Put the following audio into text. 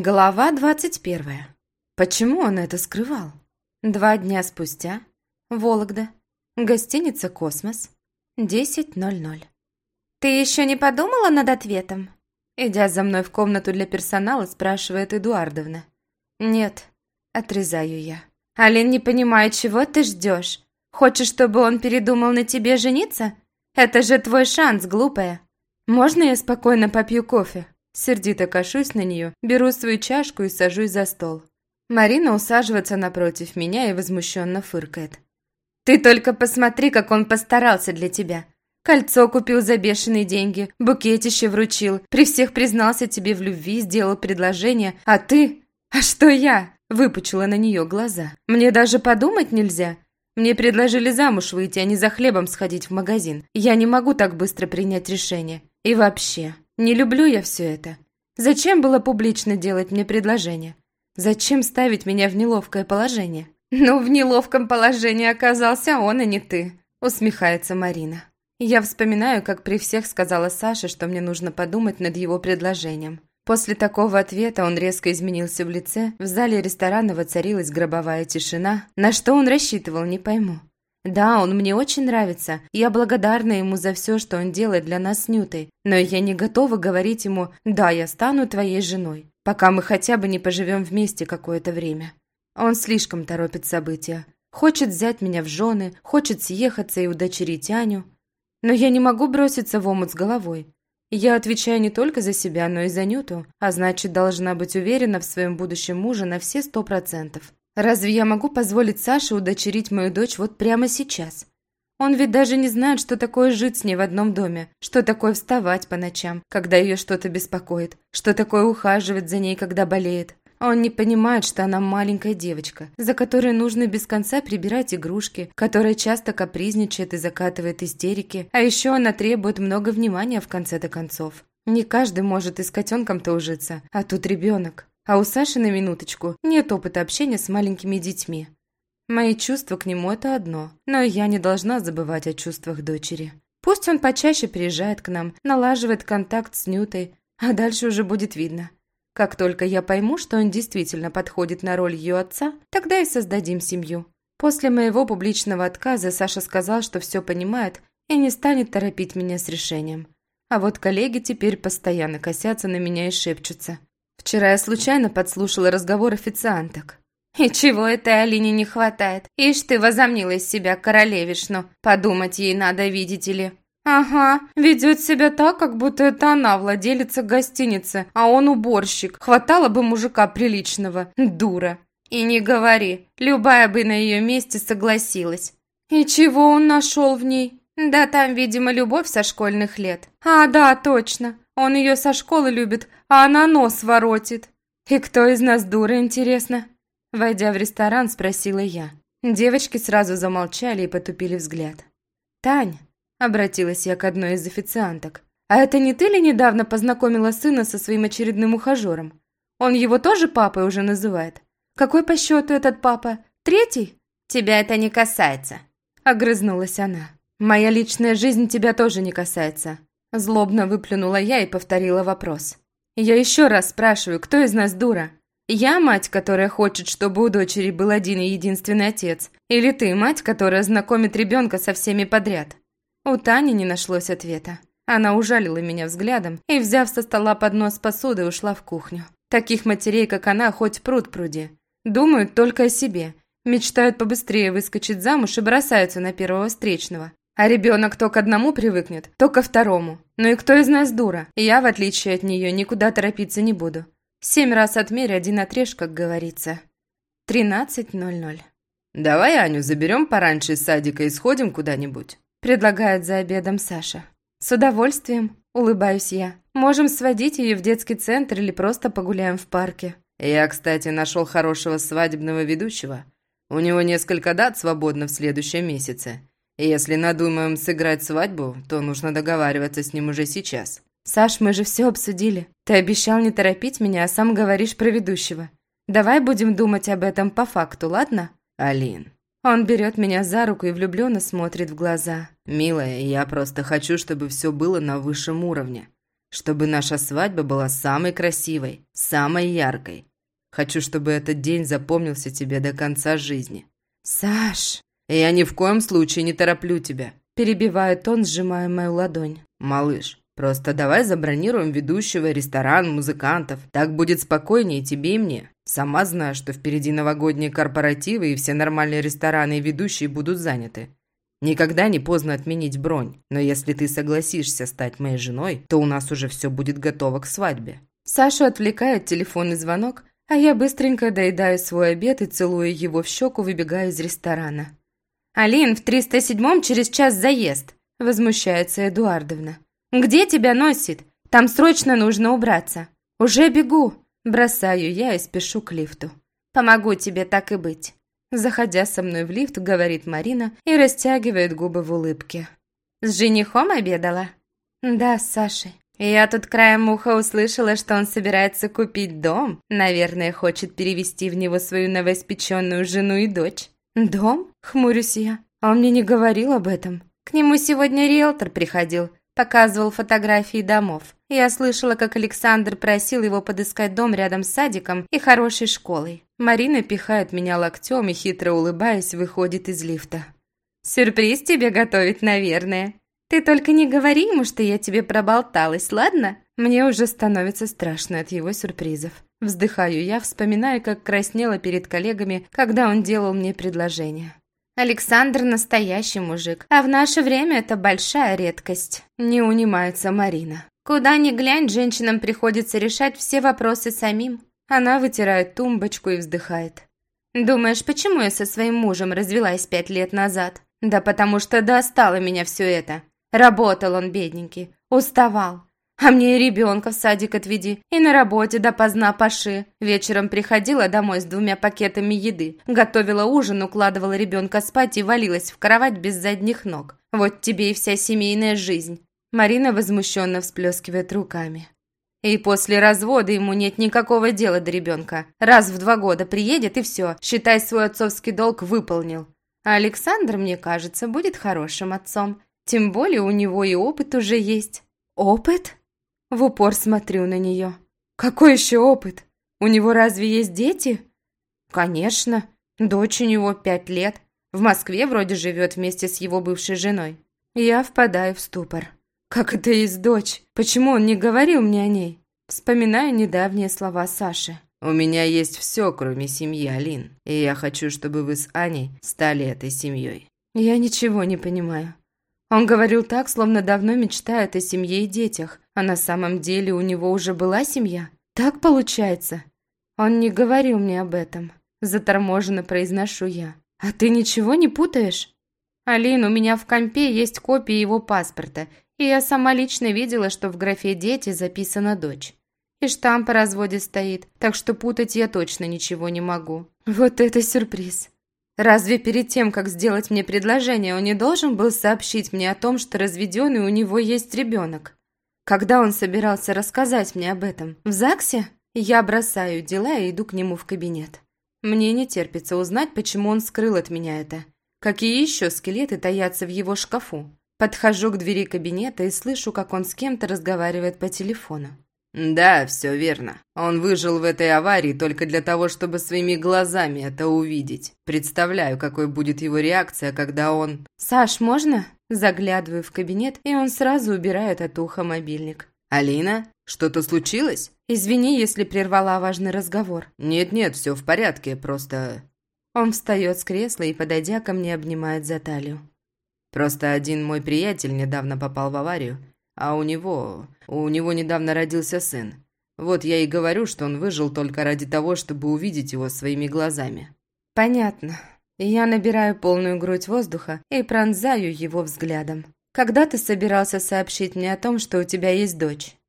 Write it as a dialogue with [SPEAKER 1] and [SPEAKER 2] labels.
[SPEAKER 1] Глава двадцать первая. Почему он это скрывал? Два дня спустя. Вологда. Гостиница «Космос». 10.00. «Ты еще не подумала над ответом?» Идя за мной в комнату для персонала, спрашивает Эдуардовна. «Нет», — отрезаю я. «Алин не понимает, чего ты ждешь. Хочешь, чтобы он передумал на тебе жениться? Это же твой шанс, глупая. Можно я спокойно попью кофе?» Сердито кашусь на нее, беру свою чашку и сажусь за стол. Марина усаживается напротив меня и возмущенно фыркает. «Ты только посмотри, как он постарался для тебя. Кольцо купил за бешеные деньги, букетище вручил, при всех признался тебе в любви, сделал предложение, а ты... А что я?» Выпучила на нее глаза. «Мне даже подумать нельзя. Мне предложили замуж выйти, а не за хлебом сходить в магазин. Я не могу так быстро принять решение. И вообще, не люблю я все это. Зачем было публично делать мне предложение? Зачем ставить меня в неловкое положение? Ну, в неловком положении оказался он, а не ты, усмехается Марина. Я вспоминаю, как при всех сказала Саше, что мне нужно подумать над его предложением. После такого ответа он резко изменился в лице, в зале ресторана воцарилась гробовая тишина. На что он рассчитывал, не пойму. Да, он мне очень нравится. Я благодарна ему за все, что он делает для нас с Нютой. Но я не готова говорить ему «да, я стану твоей женой», пока мы хотя бы не поживем вместе какое-то время. Он слишком торопит события. Хочет взять меня в жены, хочет съехаться и удочерить Аню. Но я не могу броситься в омут с головой. Я отвечаю не только за себя, но и за Нюту, а значит, должна быть уверена в своем будущем муже на все сто процентов. Разве я могу позволить Саше удочерить мою дочь вот прямо сейчас? Он ведь даже не знает, что такое жить с ней в одном доме, что такое вставать по ночам, когда ее что-то беспокоит, что такое ухаживать за ней, когда болеет. Он не понимает, что она маленькая девочка, за которой нужно без конца прибирать игрушки, которая часто капризничает и закатывает истерики, а еще она требует много внимания в конце-то концов. Не каждый может и с котенком-то ужиться, а тут ребенок. А у Саши на минуточку нет опыта общения с маленькими детьми. Мои чувства к нему – это одно, но я не должна забывать о чувствах дочери. Пусть он почаще приезжает к нам, налаживает контакт с Нютой, а дальше уже будет видно. Как только я пойму, что он действительно подходит на роль ее отца, тогда и создадим семью. После моего публичного отказа Саша сказал, что все понимает и не станет торопить меня с решением. А вот коллеги теперь постоянно косятся на меня и шепчутся. Вчера я случайно подслушала разговор официанток. «И чего этой Алине не хватает? Ишь ты возомнила из себя королевишну. Подумать ей надо, видите ли». «Ага, ведет себя так, как будто это она владелица гостиницы, а он уборщик. Хватало бы мужика приличного. Дура». «И не говори, любая бы на ее месте согласилась». «И чего он нашел в ней?» «Да там, видимо, любовь со школьных лет». «А, да, точно. Он ее со школы любит, а она нос воротит. И кто из нас дура, интересно?» Войдя в ресторан, спросила я. Девочки сразу замолчали и потупили взгляд. «Тань», — обратилась я к одной из официанток, «а это не ты ли недавно познакомила сына со своим очередным ухажером? Он его тоже папой уже называет? Какой по счету этот папа? Третий?» «Тебя это не касается», — огрызнулась она. «Моя личная жизнь тебя тоже не касается. Злобно выплюнула я и повторила вопрос. «Я еще раз спрашиваю, кто из нас дура? Я мать, которая хочет, чтобы у дочери был один и единственный отец? Или ты мать, которая знакомит ребенка со всеми подряд?» У Тани не нашлось ответа. Она ужалила меня взглядом и, взяв со стола поднос посуды, ушла в кухню. Таких матерей, как она, хоть пруд пруди. Думают только о себе. Мечтают побыстрее выскочить замуж и бросаются на первого встречного. А ребенок то к одному привыкнет, то ко второму. Ну и кто из нас дура? Я, в отличие от нее, никуда торопиться не буду. Семь раз отмерь, один отрежь, как говорится. Тринадцать ноль ноль.
[SPEAKER 2] «Давай Аню заберем пораньше из садика и сходим куда-нибудь»,
[SPEAKER 1] предлагает за обедом Саша. «С удовольствием», – улыбаюсь я. «Можем сводить ее в детский центр или просто погуляем в парке».
[SPEAKER 2] «Я, кстати, нашел хорошего свадебного ведущего. У него несколько дат свободно в следующем месяце. Если надумаем сыграть свадьбу, то нужно договариваться с ним уже сейчас».
[SPEAKER 1] «Саш, мы же все обсудили. Ты обещал не торопить меня, а сам говоришь про ведущего. Давай будем думать об этом по факту, ладно?»
[SPEAKER 2] «Алин».
[SPEAKER 1] Он берет меня за руку и влюбленно смотрит в глаза.
[SPEAKER 2] «Милая, я просто хочу, чтобы все было на высшем уровне. чтобы наша свадьба была самой красивой, самой яркой. Хочу, чтобы этот день запомнился тебе до конца жизни».
[SPEAKER 1] «Саш!»
[SPEAKER 2] «Я ни в коем случае не тороплю тебя», –
[SPEAKER 1] перебивает он, сжимая мою ладонь.
[SPEAKER 2] «Малыш, просто давай забронируем ведущего, ресторан, музыкантов. Так будет спокойнее тебе и мне. Сама знаю, что впереди новогодние корпоративы, и все нормальные рестораны и ведущие будут заняты. Никогда не поздно отменить бронь, но если ты согласишься стать моей женой, то у нас уже все будет готово к свадьбе».
[SPEAKER 1] Сашу отвлекает телефонный звонок, а я быстренько доедаю свой обед и, целуя его в щеку, выбегаю из ресторана. «Алин, в 307-м через час заезд!» – возмущается Эдуардовна. «Где тебя носит? Там срочно нужно убраться!» «Уже бегу!» – бросаю я и спешу к лифту. «Помогу тебе так и быть!» Заходя со мной в лифт, говорит Марина и растягивает губы в улыбке. «С женихом обедала?» «Да, с Сашей». «Я тут краем уха услышала, что он собирается купить дом. Наверное, хочет перевести в него свою новоиспеченную жену и дочь». «Дом?» – хмурюсь я. А он мне не говорил об этом. К нему сегодня риэлтор приходил, показывал фотографии домов. Я слышала, как Александр просил его подыскать дом рядом с садиком и хорошей школой. Марина пихает меня локтем и, хитро улыбаясь, выходит из лифта. «Сюрприз тебе готовить, наверное. Ты только не говори ему, что я тебе проболталась, ладно?» Мне уже становится страшно от его сюрпризов. Вздыхаю я, вспоминаю, как краснела перед коллегами, когда он делал мне предложение. Александр настоящий мужик, а в наше время это большая редкость. Не унимается Марина. Куда ни глянь, женщинам приходится решать все вопросы самим. Она вытирает тумбочку и вздыхает. «Думаешь, почему я со своим мужем развелась пять лет назад? Да потому что достало меня все это. Работал он, бедненький, уставал. А мне и ребенка в садик отведи, и на работе допоздна паши. Вечером приходила домой с двумя пакетами еды, готовила ужин, укладывала ребенка спать и валилась в кровать без задних ног. Вот тебе и вся семейная жизнь». Марина возмущенно всплескивает руками. И после развода ему нет никакого дела до ребенка. Раз в два года приедет и все, считай свой отцовский долг выполнил. А Александр, мне кажется, будет хорошим отцом. Тем более у него и опыт уже есть. Опыт? В упор смотрю на нее. Какой еще опыт? У него разве есть дети? Конечно. Дочь у него пять лет. В Москве вроде живет вместе с его бывшей женой. Я впадаю в ступор. Как это есть дочь? Почему он не говорил мне о ней? Вспоминаю недавние слова Саши.
[SPEAKER 2] «У меня есть все, кроме семьи, Алин. И я хочу, чтобы вы с Аней стали этой семьей».
[SPEAKER 1] Я ничего не понимаю. Он говорил так, словно давно мечтает о семье и детях, а на самом деле у него уже была семья. Так получается? Он не говорил мне об этом. Заторможенно произношу я. А ты ничего не путаешь? Алин, у меня в компе есть копия его паспорта, и я сама лично видела, что в графе «Дети» записана дочь. И штамп о разводе стоит, так что путать я точно ничего не могу. Вот это сюрприз. Разве перед тем, как сделать мне предложение, он не должен был сообщить мне о том, что разведенный у него есть ребенок? Когда он собирался рассказать мне об этом? В ЗАГСе? Я бросаю дела и иду к нему в кабинет. Мне не терпится узнать, почему он скрыл от меня это. Какие еще скелеты таятся в его шкафу? Подхожу к двери кабинета и слышу, как он с кем-то разговаривает по телефону.
[SPEAKER 2] «Да, все верно. Он выжил в этой аварии только для того, чтобы своими глазами это увидеть. Представляю, какой будет его реакция, когда он...»
[SPEAKER 1] «Саш, можно?» Заглядываю в кабинет, и он сразу убирает от уха мобильник.
[SPEAKER 2] «Алина, что-то случилось?»
[SPEAKER 1] «Извини, если прервала важный разговор».
[SPEAKER 2] «Нет-нет, все в порядке, просто...»
[SPEAKER 1] Он встает с кресла и, подойдя ко мне, обнимает за талию.
[SPEAKER 2] «Просто один мой приятель недавно попал в аварию. А у него... у него недавно родился сын. Вот я и говорю, что он выжил только ради того, чтобы увидеть его своими глазами».
[SPEAKER 1] «Понятно». Я набираю полную грудь воздуха и пронзаю его взглядом. «Когда ты собирался сообщить мне о том, что у тебя есть дочь?»